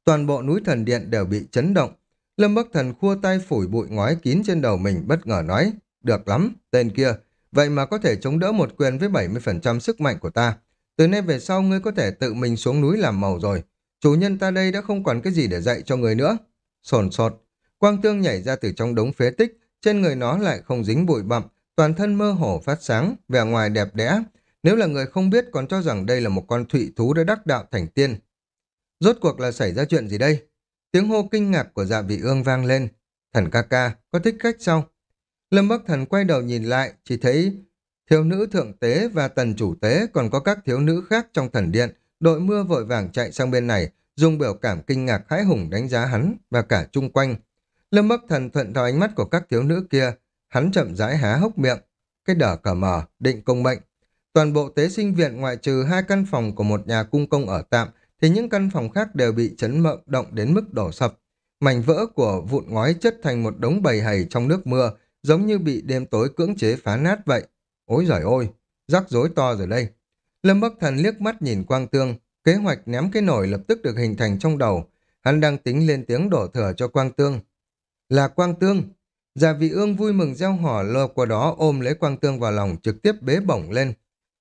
Toàn bộ núi thần điện đều bị chấn động. Lâm Bắc Thần khua tay phủi bụi ngói kín trên đầu mình bất ngờ nói, được lắm, tên kia, vậy mà có thể chống đỡ một quyền với 70% sức mạnh của ta. Từ nay về sau ngươi có thể tự mình xuống núi làm màu rồi. Chủ nhân ta đây đã không còn cái gì để dạy cho người nữa. Sồn sột, quang tương nhảy ra từ trong đống phế tích, trên người nó lại không dính bụi bặm, toàn thân mơ hồ phát sáng, vẻ ngoài đẹp đẽ, nếu là người không biết còn cho rằng đây là một con thụy thú đã đắc đạo thành tiên. Rốt cuộc là xảy ra chuyện gì đây? Tiếng hô kinh ngạc của dạ vị ương vang lên. Thần ca ca, có thích cách sao? Lâm Bắc Thần quay đầu nhìn lại, chỉ thấy thiếu nữ thượng tế và tần chủ tế còn có các thiếu nữ khác trong thần điện, đội mưa vội vàng chạy sang bên này, dùng biểu cảm kinh ngạc hãi hùng đánh giá hắn và cả chung quanh. Lâm Bắc Thần thuận theo ánh mắt của các thiếu nữ kia, hắn chậm rãi há hốc miệng. Cái đờ cờ mờ, định công bệnh. Toàn bộ tế sinh viện ngoại trừ hai căn phòng của một nhà cung công ở tạm, thì những căn phòng khác đều bị chấn mộng động đến mức đổ sập. Mảnh vỡ của vụn ngói chất thành một đống bầy hầy trong nước mưa, giống như bị đêm tối cưỡng chế phá nát vậy. Ôi giời ôi, rắc rối to rồi đây. Lâm Bắc Thần liếc mắt nhìn Quang Tương, kế hoạch ném cái nổi lập tức được hình thành trong đầu. Hắn đang tính lên tiếng đổ thừa cho Quang Tương. Là Quang Tương. Già vị ương vui mừng gieo hò lơ qua đó ôm lấy Quang Tương vào lòng trực tiếp bế bổng lên.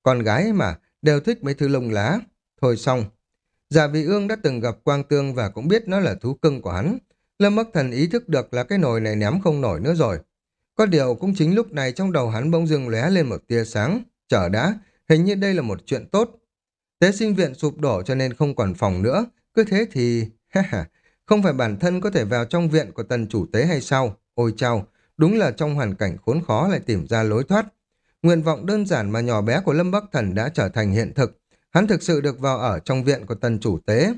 Con gái mà, đều thích mấy thứ lông lá. Thôi xong. già vị ương đã từng gặp Quang Tương và cũng biết nó là thú cưng của hắn. Lâm Bắc Thần ý thức được là cái nồi này ném không nổi nữa rồi. Có điều cũng chính lúc này trong đầu hắn bỗng dưng lóe lên một tia sáng. Chờ đã, hình như đây là một chuyện tốt. Tế sinh viện sụp đổ cho nên không còn phòng nữa. Cứ thế thì... không phải bản thân có thể vào trong viện của tần chủ tế hay sao? Ôi chao, đúng là trong hoàn cảnh khốn khó lại tìm ra lối thoát. Nguyện vọng đơn giản mà nhỏ bé của Lâm Bắc Thần đã trở thành hiện thực. Hắn thực sự được vào ở trong viện của tần chủ tế.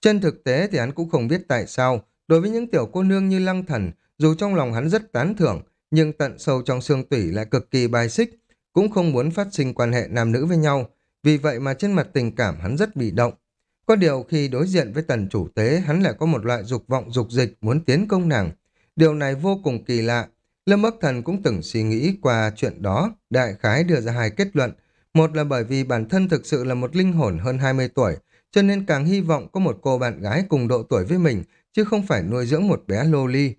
Trên thực tế thì hắn cũng không biết tại sao, đối với những tiểu cô nương như Lăng Thần, dù trong lòng hắn rất tán thưởng, nhưng tận sâu trong xương tủy lại cực kỳ bài xích, cũng không muốn phát sinh quan hệ nam nữ với nhau. Vì vậy mà trên mặt tình cảm hắn rất bị động. Có điều khi đối diện với tần chủ tế, hắn lại có một loại dục vọng dục dịch muốn tiến công nàng. Điều này vô cùng kỳ lạ, Lâm Bắc Thần cũng từng suy nghĩ qua chuyện đó, đại khái đưa ra hai kết luận. Một là bởi vì bản thân thực sự là một linh hồn hơn 20 tuổi, cho nên càng hy vọng có một cô bạn gái cùng độ tuổi với mình, chứ không phải nuôi dưỡng một bé lô ly.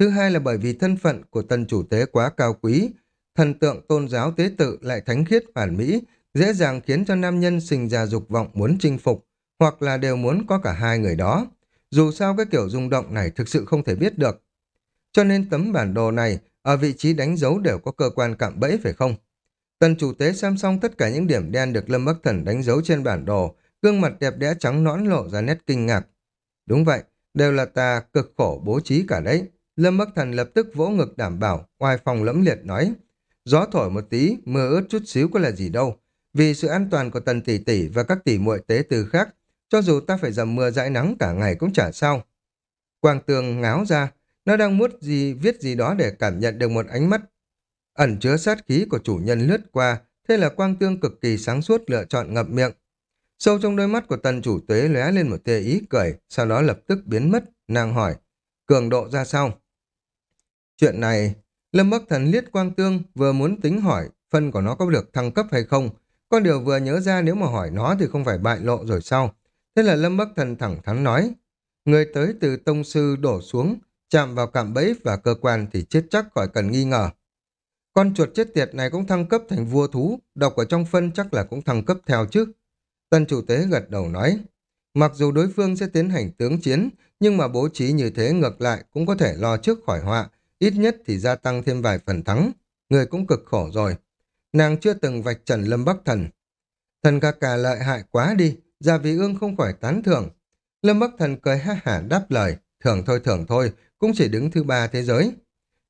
Thứ hai là bởi vì thân phận của tần chủ tế quá cao quý, thần tượng tôn giáo tế tự lại thánh khiết hoàn mỹ, dễ dàng khiến cho nam nhân sinh ra dục vọng muốn chinh phục, hoặc là đều muốn có cả hai người đó. Dù sao cái kiểu rung động này thực sự không thể biết được. Cho nên tấm bản đồ này, ở vị trí đánh dấu đều có cơ quan cạm bẫy phải không? Tần chủ tế xem xong tất cả những điểm đen được Lâm Bắc Thần đánh dấu trên bản đồ, gương mặt đẹp đẽ trắng nõn lộ ra nét kinh ngạc. Đúng vậy, đều là ta cực khổ bố trí cả đấy. Lâm Bắc Thần lập tức vỗ ngực đảm bảo, oai phòng lẫm liệt nói. Gió thổi một tí, mưa ướt chút xíu có là gì đâu. Vì sự an toàn của tần tỷ tỷ và các tỷ muội tế từ khác, cho dù ta phải dầm mưa dãi nắng cả ngày cũng chả sao. Quang tường ngáo ra, nó đang muốn gì viết gì đó để cảm nhận được một ánh mắt ẩn chứa sát khí của chủ nhân lướt qua, thế là quang tương cực kỳ sáng suốt lựa chọn ngậm miệng. Sâu trong đôi mắt của tần chủ tuế lóe lên một tia ý cười, sau đó lập tức biến mất, nàng hỏi, cường độ ra sao? Chuyện này, Lâm Bắc Thần liếc quang tương, vừa muốn tính hỏi phân của nó có được thăng cấp hay không, con điều vừa nhớ ra nếu mà hỏi nó thì không phải bại lộ rồi sao? Thế là Lâm Bắc Thần thẳng thắn nói, người tới từ tông sư đổ xuống, chạm vào cạm bẫy và cơ quan thì chết chắc khỏi cần nghi ngờ. Con chuột chết tiệt này cũng thăng cấp thành vua thú, đọc ở trong phân chắc là cũng thăng cấp theo chứ. Tân chủ tế gật đầu nói, mặc dù đối phương sẽ tiến hành tướng chiến, nhưng mà bố trí như thế ngược lại cũng có thể lo trước khỏi họa, ít nhất thì gia tăng thêm vài phần thắng. Người cũng cực khổ rồi. Nàng chưa từng vạch trần lâm bắc thần. Thần ca ca lợi hại quá đi, gia vị ương không khỏi tán thưởng. Lâm bắc thần cười ha hả đáp lời, thưởng thôi thưởng thôi, cũng chỉ đứng thứ ba thế giới.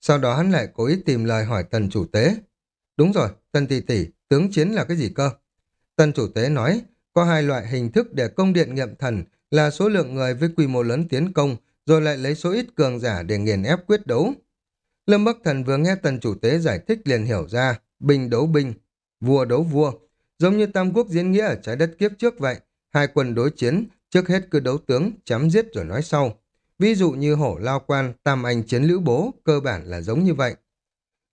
Sau đó hắn lại cố ý tìm lời hỏi tần chủ tế. Đúng rồi, tần tỷ tỷ, tướng chiến là cái gì cơ? Tần chủ tế nói, có hai loại hình thức để công điện nghiệm thần là số lượng người với quy mô lớn tiến công, rồi lại lấy số ít cường giả để nghiền ép quyết đấu. Lâm Bắc Thần vừa nghe tần chủ tế giải thích liền hiểu ra, binh đấu binh, vua đấu vua. Giống như Tam Quốc diễn nghĩa ở trái đất kiếp trước vậy, hai quân đối chiến, trước hết cứ đấu tướng, chém giết rồi nói sau. Ví dụ như hổ lao quan, tam anh chiến lữ bố, cơ bản là giống như vậy.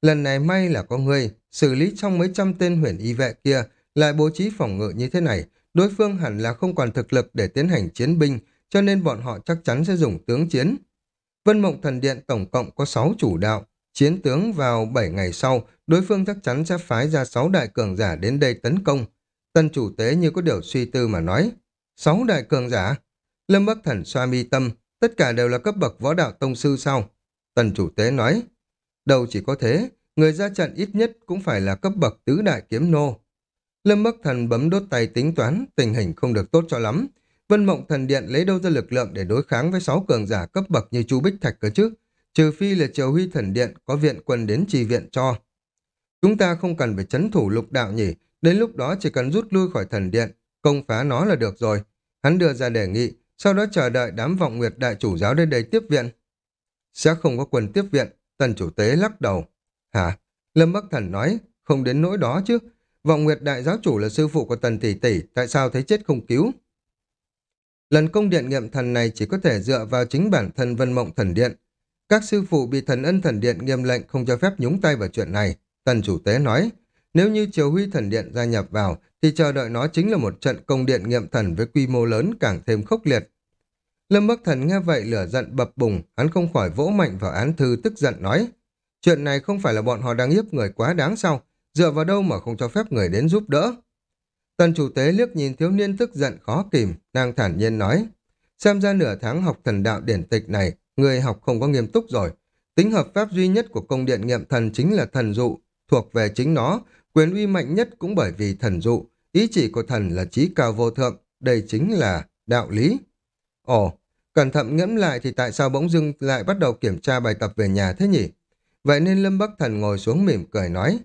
Lần này may là có người, xử lý trong mấy trăm tên huyền y vệ kia, lại bố trí phòng ngự như thế này, đối phương hẳn là không còn thực lực để tiến hành chiến binh, cho nên bọn họ chắc chắn sẽ dùng tướng chiến. Vân Mộng Thần Điện tổng cộng có 6 chủ đạo, chiến tướng vào 7 ngày sau, đối phương chắc chắn sẽ phái ra 6 đại cường giả đến đây tấn công. Tân chủ tế như có điều suy tư mà nói, 6 đại cường giả? Lâm Bắc Thần xoa mi tâm, Tất cả đều là cấp bậc võ đạo tông sư sao? Tần chủ tế nói. Đâu chỉ có thế, người ra trận ít nhất cũng phải là cấp bậc tứ đại kiếm nô. Lâm Bắc Thần bấm đốt tay tính toán, tình hình không được tốt cho lắm. Vân Mộng Thần Điện lấy đâu ra lực lượng để đối kháng với sáu cường giả cấp bậc như Chu Bích Thạch cơ chứ? Trừ phi là Triều Huy Thần Điện có viện quân đến trì viện cho. Chúng ta không cần phải chấn thủ lục đạo nhỉ, đến lúc đó chỉ cần rút lui khỏi thần điện, công phá nó là được rồi. Hắn đưa ra đề nghị, sau đó chờ đợi đám vọng nguyệt đại chủ giáo đến đây tiếp viện. Sẽ không có quân tiếp viện, tần chủ tế lắc đầu. Hả? Lâm Bắc Thần nói, không đến nỗi đó chứ. Vọng nguyệt đại giáo chủ là sư phụ của tần tỷ tỷ, tại sao thấy chết không cứu? Lần công điện nghiệm thần này chỉ có thể dựa vào chính bản thân vân mộng thần điện. Các sư phụ bị thần ân thần điện nghiêm lệnh không cho phép nhúng tay vào chuyện này. Tần chủ tế nói, nếu như triều huy thần điện gia nhập vào, thì chờ đợi nó chính là một trận công điện nghiệm thần với quy mô lớn càng thêm khốc liệt. Lâm Bắc Thần nghe vậy lửa giận bập bùng, hắn không khỏi vỗ mạnh vào án thư tức giận nói. Chuyện này không phải là bọn họ đang hiếp người quá đáng sao, dựa vào đâu mà không cho phép người đến giúp đỡ. Tần chủ tế liếc nhìn thiếu niên tức giận khó kìm, nàng thản nhiên nói. Xem ra nửa tháng học thần đạo điển tịch này, người học không có nghiêm túc rồi. Tính hợp pháp duy nhất của công điện nghiệm thần chính là thần dụ, thuộc về chính nó, Quyền uy mạnh nhất cũng bởi vì thần dụ, ý chỉ của thần là trí cao vô thượng, đây chính là đạo lý. Ồ, cẩn thận ngẫm lại thì tại sao bỗng dưng lại bắt đầu kiểm tra bài tập về nhà thế nhỉ? Vậy nên Lâm Bắc Thần ngồi xuống mỉm cười nói.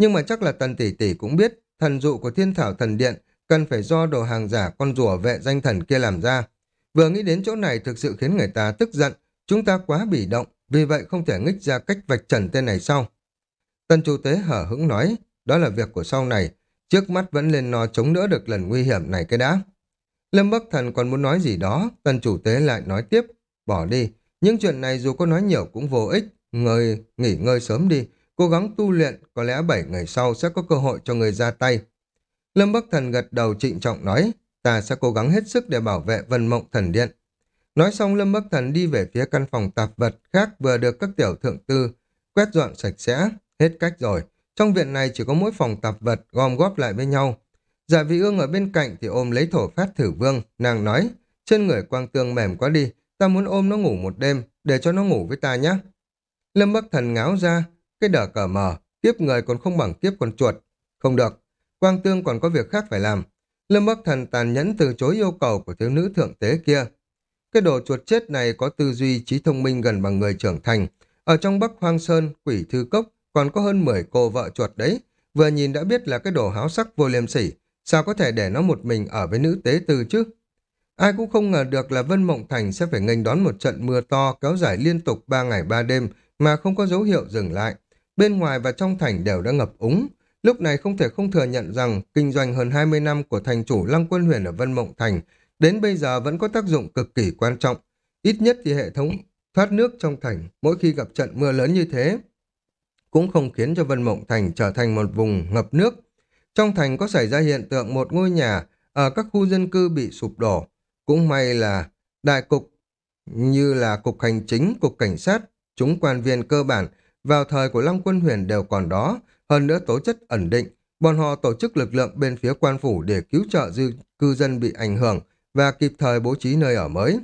Nhưng mà chắc là tần tỷ tỷ cũng biết, thần dụ của thiên thảo thần điện cần phải do đồ hàng giả con rùa vệ danh thần kia làm ra. Vừa nghĩ đến chỗ này thực sự khiến người ta tức giận, chúng ta quá bị động, vì vậy không thể nghích ra cách vạch trần tên này sau. Tần chủ tế hở hững nói, đó là việc của sau này, trước mắt vẫn lên no chống đỡ được lần nguy hiểm này cái đã. Lâm Bắc Thần còn muốn nói gì đó, tần chủ tế lại nói tiếp, bỏ đi, những chuyện này dù có nói nhiều cũng vô ích, người nghỉ ngơi sớm đi, cố gắng tu luyện, có lẽ 7 ngày sau sẽ có cơ hội cho người ra tay. Lâm Bắc Thần gật đầu trịnh trọng nói, ta sẽ cố gắng hết sức để bảo vệ Vân Mộng Thần Điện. Nói xong Lâm Bắc Thần đi về phía căn phòng tạp vật khác vừa được các tiểu thượng tư quét dọn sạch sẽ, hết cách rồi. Trong viện này chỉ có mỗi phòng tạp vật gom góp lại với nhau. Dạ giả vị ương ở bên cạnh thì ôm lấy thổ phát thử vương, nàng nói, trên người quang tương mềm quá đi, ta muốn ôm nó ngủ một đêm, để cho nó ngủ với ta nhé. Lâm Bắc Thần ngáo ra, cái đờ cờ mờ, kiếp người còn không bằng kiếp con chuột. Không được, quang tương còn có việc khác phải làm. Lâm Bắc Thần tàn nhẫn từ chối yêu cầu của thiếu nữ thượng tế kia. Cái đồ chuột chết này có tư duy trí thông minh gần bằng người trưởng thành. Ở trong Bắc Hoang Sơn, quỷ thư cốc, còn có hơn 10 cô vợ chuột đấy. Vừa nhìn đã biết là cái đồ háo sắc vô liêm sỉ. Sao có thể để nó một mình ở với nữ tế tư chứ? Ai cũng không ngờ được là Vân Mộng Thành sẽ phải nghênh đón một trận mưa to kéo dài liên tục 3 ngày 3 đêm mà không có dấu hiệu dừng lại. Bên ngoài và trong thành đều đã ngập úng. Lúc này không thể không thừa nhận rằng kinh doanh hơn 20 năm của thành chủ Lăng Quân Huyền ở Vân Mộng Thành đến bây giờ vẫn có tác dụng cực kỳ quan trọng. Ít nhất thì hệ thống thoát nước trong thành mỗi khi gặp trận mưa lớn như thế cũng không khiến cho Vân Mộng Thành trở thành một vùng ngập nước. Trong thành có xảy ra hiện tượng một ngôi nhà ở các khu dân cư bị sụp đổ. Cũng may là đại cục như là cục hành chính, cục cảnh sát, chúng quan viên cơ bản vào thời của Long Quân Huyền đều còn đó, hơn nữa tố chất ẩn định, bọn họ tổ chức lực lượng bên phía quan phủ để cứu trợ dư cư dân bị ảnh hưởng và kịp thời bố trí nơi ở mới.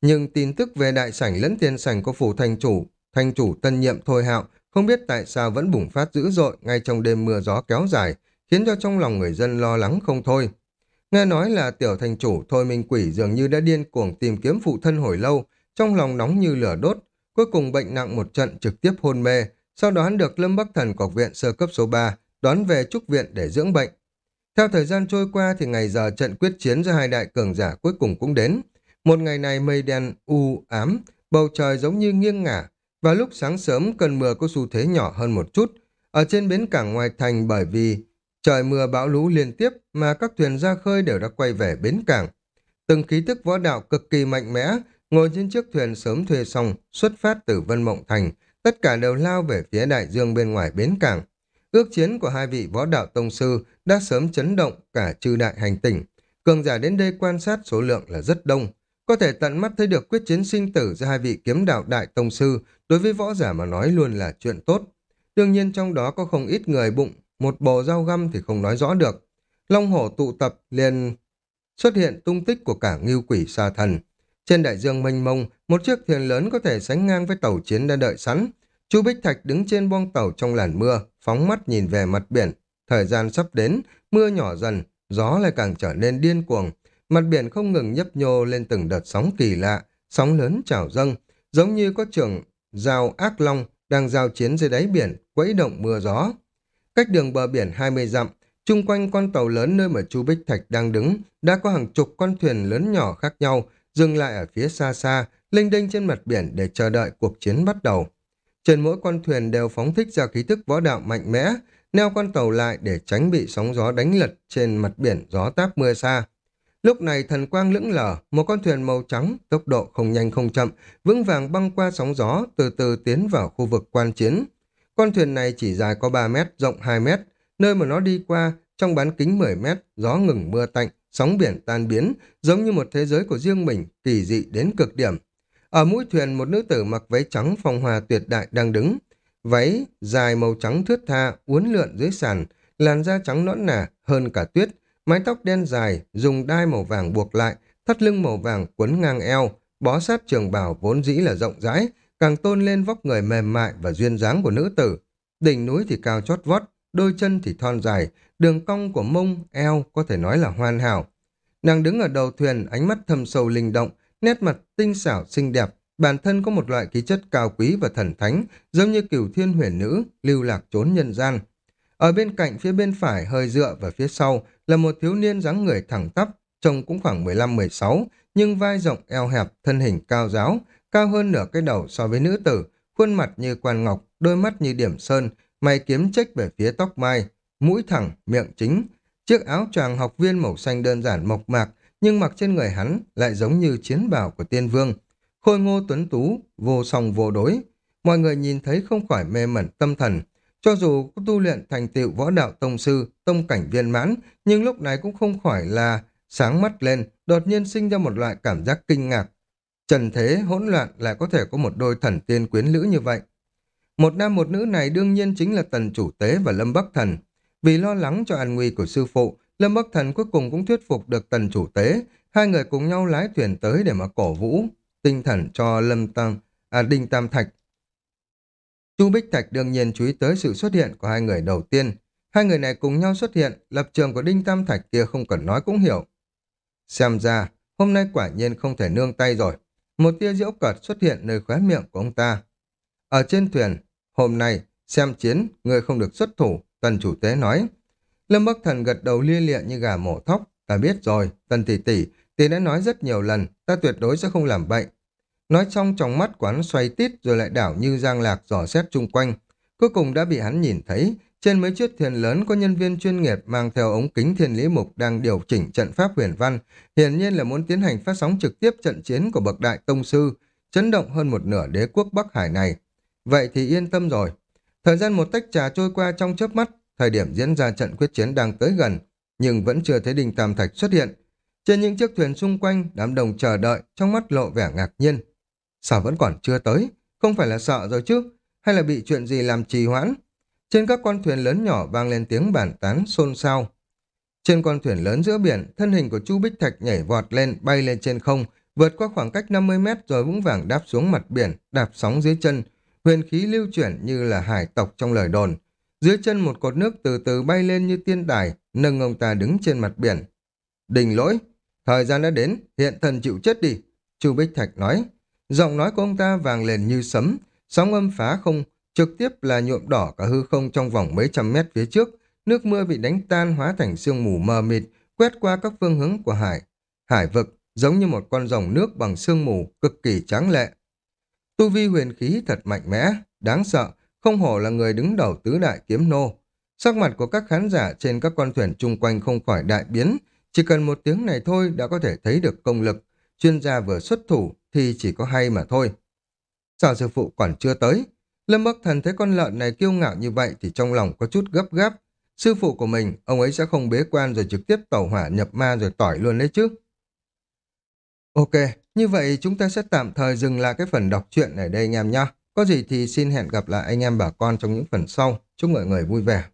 Nhưng tin tức về đại sảnh lẫn tiền sảnh của phủ thành chủ, thành chủ tân nhiệm Thôi Hạo không biết tại sao vẫn bùng phát dữ dội ngay trong đêm mưa gió kéo dài, khiến cho trong lòng người dân lo lắng không thôi. Nghe nói là tiểu thành chủ Thôi Minh Quỷ dường như đã điên cuồng tìm kiếm phụ thân hồi lâu, trong lòng nóng như lửa đốt, cuối cùng bệnh nặng một trận trực tiếp hôn mê, sau đó hắn được Lâm Bắc Thần cọc viện sơ cấp số 3 đón về trúc viện để dưỡng bệnh. Theo thời gian trôi qua thì ngày giờ trận quyết chiến giữa hai đại cường giả cuối cùng cũng đến. Một ngày này mây đen u ám, bầu trời giống như nghiêng ngả, và lúc sáng sớm cơn mưa có xu thế nhỏ hơn một chút. Ở trên bến cảng ngoài thành bởi vì trời mưa bão lũ liên tiếp mà các thuyền ra khơi đều đã quay về bến cảng. Từng khí thức võ đạo cực kỳ mạnh mẽ, ngồi trên chiếc thuyền sớm thuê xong, xuất phát từ Vân Mộng Thành, tất cả đều lao về phía đại dương bên ngoài bến cảng. Ước chiến của hai vị võ đạo tông sư đã sớm chấn động cả chư đại hành tỉnh. Cường giả đến đây quan sát số lượng là rất đông. Có thể tận mắt thấy được quyết chiến sinh tử giữa hai vị kiếm đạo đại tông sư đối với võ giả mà nói luôn là chuyện tốt. Đương nhiên trong đó có không ít người bụng, một bồ dao găm thì không nói rõ được. Long hổ tụ tập liền xuất hiện tung tích của cả ngưu quỷ sa thần. Trên đại dương mênh mông, một chiếc thuyền lớn có thể sánh ngang với tàu chiến đã đợi sẵn. Chu Bích Thạch đứng trên boong tàu trong làn mưa, phóng mắt nhìn về mặt biển. Thời gian sắp đến, mưa nhỏ dần, gió lại càng trở nên điên cuồng. Mặt biển không ngừng nhấp nhô lên từng đợt sóng kỳ lạ, sóng lớn trào dâng, giống như có trường giao ác long đang giao chiến dưới đáy biển, quẫy động mưa gió. Cách đường bờ biển 20 dặm, chung quanh con tàu lớn nơi mà Chu Bích Thạch đang đứng, đã có hàng chục con thuyền lớn nhỏ khác nhau, dừng lại ở phía xa xa, linh đinh trên mặt biển để chờ đợi cuộc chiến bắt đầu. Trên mỗi con thuyền đều phóng thích ra khí thức võ đạo mạnh mẽ, neo con tàu lại để tránh bị sóng gió đánh lật trên mặt biển gió táp mưa xa. Lúc này thần quang lững lờ, một con thuyền màu trắng, tốc độ không nhanh không chậm, vững vàng băng qua sóng gió, từ từ tiến vào khu vực quan chiến. Con thuyền này chỉ dài có 3 mét, rộng 2 mét, nơi mà nó đi qua, trong bán kính 10 mét, gió ngừng mưa tạnh, sóng biển tan biến, giống như một thế giới của riêng mình, kỳ dị đến cực điểm. Ở mũi thuyền một nữ tử mặc váy trắng phong hòa tuyệt đại đang đứng. Váy dài màu trắng thướt tha, uốn lượn dưới sàn, làn da trắng nõn nà hơn cả tuyết, mái tóc đen dài, dùng đai màu vàng buộc lại, thắt lưng màu vàng quấn ngang eo, bó sát trường bào vốn dĩ là rộng rãi, càng tôn lên vóc người mềm mại và duyên dáng của nữ tử. Đỉnh núi thì cao chót vót, đôi chân thì thon dài, đường cong của mông, eo có thể nói là hoàn hảo. Nàng đứng ở đầu thuyền, ánh mắt thâm sâu linh động, nét mặt tinh xảo xinh đẹp, bản thân có một loại khí chất cao quý và thần thánh, giống như cửu thiên huyền nữ, lưu lạc trốn nhân gian. Ở bên cạnh phía bên phải hơi dựa và phía sau là một thiếu niên dáng người thẳng tắp, trông cũng khoảng 15-16, nhưng vai rộng eo hẹp, thân hình cao giáo, cao hơn nửa cái đầu so với nữ tử, khuôn mặt như quan ngọc, đôi mắt như điểm sơn, mày kiếm trách về phía tóc mai, mũi thẳng, miệng chính. Chiếc áo choàng học viên màu xanh đơn giản mộc mạc, nhưng mặc trên người hắn lại giống như chiến bào của tiên vương. Khôi ngô tuấn tú, vô song vô đối. Mọi người nhìn thấy không khỏi mê mẩn tâm thần, cho dù có tu luyện thành tựu võ đạo tông sư, tông cảnh viên mãn, nhưng lúc này cũng không khỏi là sáng mắt lên, đột nhiên sinh ra một loại cảm giác kinh ngạc. Trần thế hỗn loạn lại có thể có một đôi thần tiên quyến lữ như vậy. Một nam một nữ này đương nhiên chính là tần chủ tế và lâm bắc thần. Vì lo lắng cho an nguy của sư phụ, lâm bắc thần cuối cùng cũng thuyết phục được tần chủ tế, hai người cùng nhau lái thuyền tới để mà cổ vũ, tinh thần cho lâm tăng, à, đinh tam thạch. Chu Bích Thạch đương nhiên chú ý tới sự xuất hiện của hai người đầu tiên. Hai người này cùng nhau xuất hiện, lập trường của Đinh Tam Thạch kia không cần nói cũng hiểu. Xem ra, hôm nay quả nhiên không thể nương tay rồi. Một tia diễu cợt xuất hiện nơi khóe miệng của ông ta. Ở trên thuyền, hôm nay, xem chiến, người không được xuất thủ, tần chủ tế nói. Lâm Bắc Thần gật đầu lia lịa như gà mổ thóc. Ta biết rồi, tần tỷ tỷ, tỷ đã nói rất nhiều lần, ta tuyệt đối sẽ không làm bệnh Nói xong trong mắt quán xoay tít rồi lại đảo như giang lạc dò xét chung quanh. Cuối cùng đã bị hắn nhìn thấy, trên mấy chiếc thuyền lớn có nhân viên chuyên nghiệp mang theo ống kính thiên lý mục đang điều chỉnh trận pháp huyền văn, hiển nhiên là muốn tiến hành phát sóng trực tiếp trận chiến của bậc đại tông sư, chấn động hơn một nửa đế quốc Bắc Hải này. Vậy thì yên tâm rồi. Thời gian một tách trà trôi qua trong chớp mắt, thời điểm diễn ra trận quyết chiến đang tới gần, nhưng vẫn chưa thấy Đinh Tam Thạch xuất hiện. Trên những chiếc thuyền xung quanh, đám đồng chờ đợi, trong mắt lộ vẻ ngạc nhiên. Sao vẫn còn chưa tới? Không phải là sợ rồi chứ? Hay là bị chuyện gì làm trì hoãn? Trên các con thuyền lớn nhỏ vang lên tiếng bàn tán xôn xao. Trên con thuyền lớn giữa biển, thân hình của Chu Bích Thạch nhảy vọt lên, bay lên trên không, vượt qua khoảng cách 50 mét rồi vững vàng đáp xuống mặt biển, đạp sóng dưới chân, huyền khí lưu chuyển như là hải tộc trong lời đồn. Dưới chân một cột nước từ từ bay lên như tiên đài, nâng ông ta đứng trên mặt biển. Đình lỗi, thời gian đã đến, hiện thần chịu chết đi, Chu Bích Thạch nói. Giọng nói của ông ta vàng lên như sấm, sóng âm phá không, trực tiếp là nhuộm đỏ cả hư không trong vòng mấy trăm mét phía trước, nước mưa bị đánh tan hóa thành sương mù mờ mịt, quét qua các phương hướng của hải. Hải vực giống như một con rồng nước bằng sương mù, cực kỳ tráng lệ. Tu vi huyền khí thật mạnh mẽ, đáng sợ, không hổ là người đứng đầu tứ đại kiếm nô. Sắc mặt của các khán giả trên các con thuyền chung quanh không khỏi đại biến, chỉ cần một tiếng này thôi đã có thể thấy được công lực. Chuyên gia vừa xuất thủ thì chỉ có hay mà thôi. Sao sư phụ còn chưa tới? Lâm Bắc Thần thấy con lợn này kiêu ngạo như vậy thì trong lòng có chút gấp gáp. Sư phụ của mình, ông ấy sẽ không bế quan rồi trực tiếp tẩu hỏa nhập ma rồi tỏi luôn đấy chứ. Ok, như vậy chúng ta sẽ tạm thời dừng lại cái phần đọc truyện ở đây anh em nhé. Có gì thì xin hẹn gặp lại anh em bà con trong những phần sau. Chúc mọi người vui vẻ.